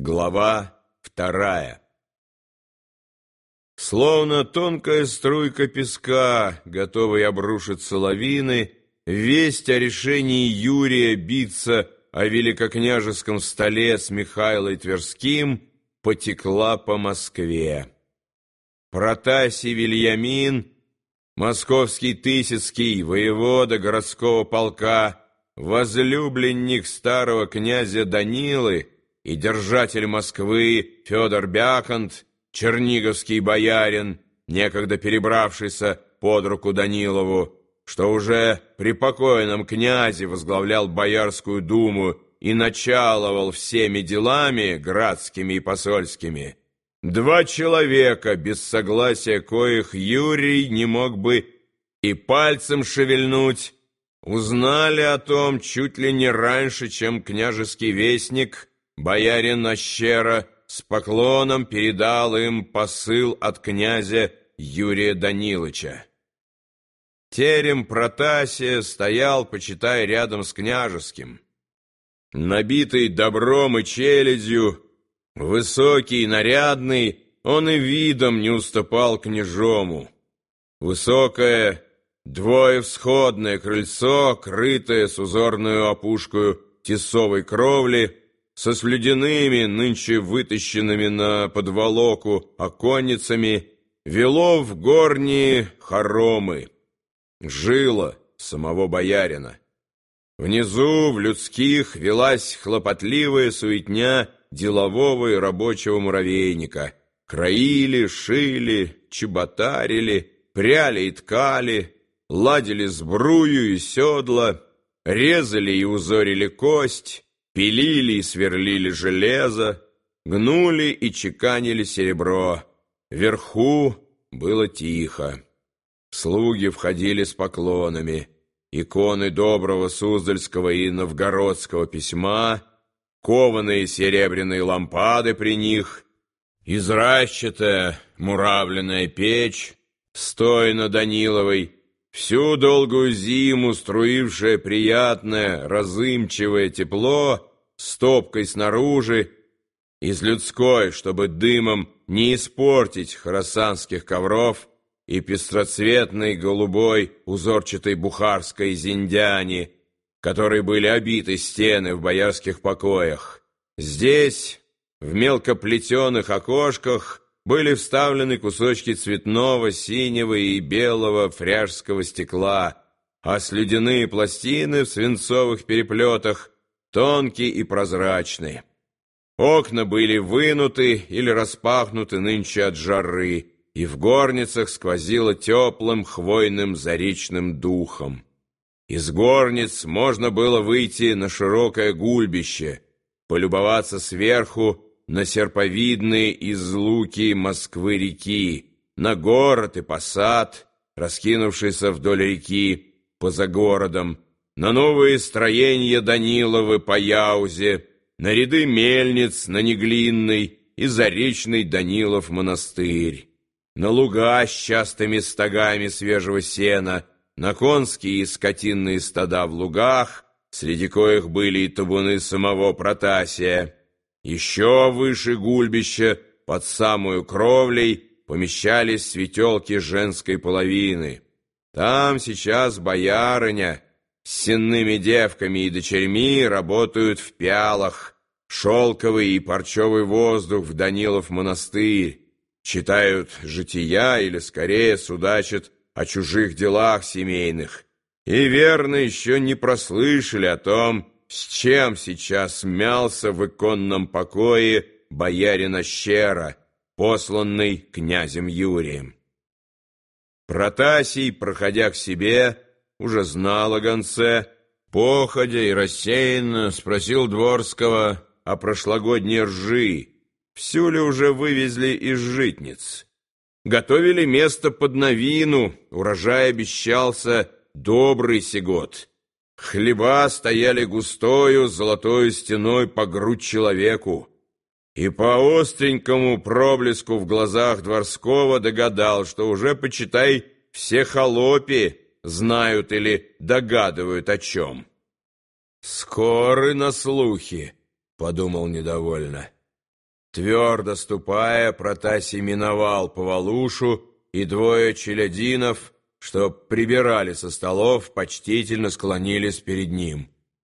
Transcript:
Глава вторая Словно тонкая струйка песка, готовой обрушиться лавины, весть о решении Юрия биться о великокняжеском столе с Михайлой Тверским потекла по Москве. Протасий Вильямин, московский Тысяцкий, воевода городского полка, возлюбленник старого князя Данилы, и держатель Москвы Федор Бяконт, черниговский боярин, некогда перебравшийся под руку Данилову, что уже при покойном князе возглавлял Боярскую думу и началовал всеми делами градскими и посольскими. Два человека, без согласия коих Юрий не мог бы и пальцем шевельнуть, узнали о том чуть ли не раньше, чем княжеский вестник Боярин Ощера с поклоном передал им посыл от князя Юрия Данилыча. Терем Протасия стоял, почитай, рядом с княжеским. Набитый добром и челядью, высокий, нарядный, он и видом не уступал княжому. Высокое, двоевсходное крыльцо, крытое с узорную опушкою тесовой кровли, со слюдяными, нынче вытащенными на подволоку оконницами, вело в горние хоромы, жило самого боярина. Внизу, в людских, велась хлопотливая суетня делового и рабочего муравейника. Краили, шили, чеботарили, пряли и ткали, ладили сбрую и седла, резали и узорили кость, Пилили и сверлили железо, гнули и чеканили серебро. Вверху было тихо. Слуги входили с поклонами. Иконы доброго Суздальского и Новгородского письма, кованые серебряные лампады при них, изращатая муравленная печь, стойно Даниловой, всю долгую зиму струившее приятное, разымчивое тепло — стопкой снаружи, из людской, чтобы дымом не испортить хоросанских ковров и пестроцветной голубой узорчатой бухарской зиндяни, которой были обиты стены в боярских покоях. Здесь, в мелкоплетеных окошках, были вставлены кусочки цветного, синего и белого фряжского стекла, а слюдяные пластины в свинцовых переплетах тонкий и прозрачный. Окна были вынуты или распахнуты нынче от жары, и в горницах сквозило теплым хвойным заречным духом. Из горниц можно было выйти на широкое гульбище, полюбоваться сверху на серповидные излуки Москвы-реки, на город и посад, раскинувшийся вдоль реки, поза городом, на новые строения Даниловы по Яузе, на ряды мельниц на Неглинной и Заречный Данилов монастырь, на луга с частыми стогами свежего сена, на конские и скотинные стада в лугах, среди коих были и табуны самого Протасия. Еще выше гульбища, под самую кровлей, помещались светелки женской половины. Там сейчас боярыня, с сенными девками и дочерьми работают в пялах, шелковый и парчевый воздух в Данилов монастырь, читают жития или, скорее, судачат о чужих делах семейных. И, верно, еще не прослышали о том, с чем сейчас мялся в иконном покое боярина Щера, посланный князем Юрием. Протасий, проходя к себе, уже знал о гонце, походя и рассеянно спросил Дворского о прошлогодней ржи, всю ли уже вывезли из житниц. Готовили место под новину, урожай обещался добрый сегод. Хлеба стояли густою золотой стеной по грудь человеку. И по остренькому проблеску в глазах Дворского догадал, что уже, почитай, все холопи знают или догадывают о чем. «Скоры на слухи», — подумал недовольно. Твердо ступая, Протасий миновал Повалушу, и двое челядинов, что прибирали со столов, почтительно склонились перед ним.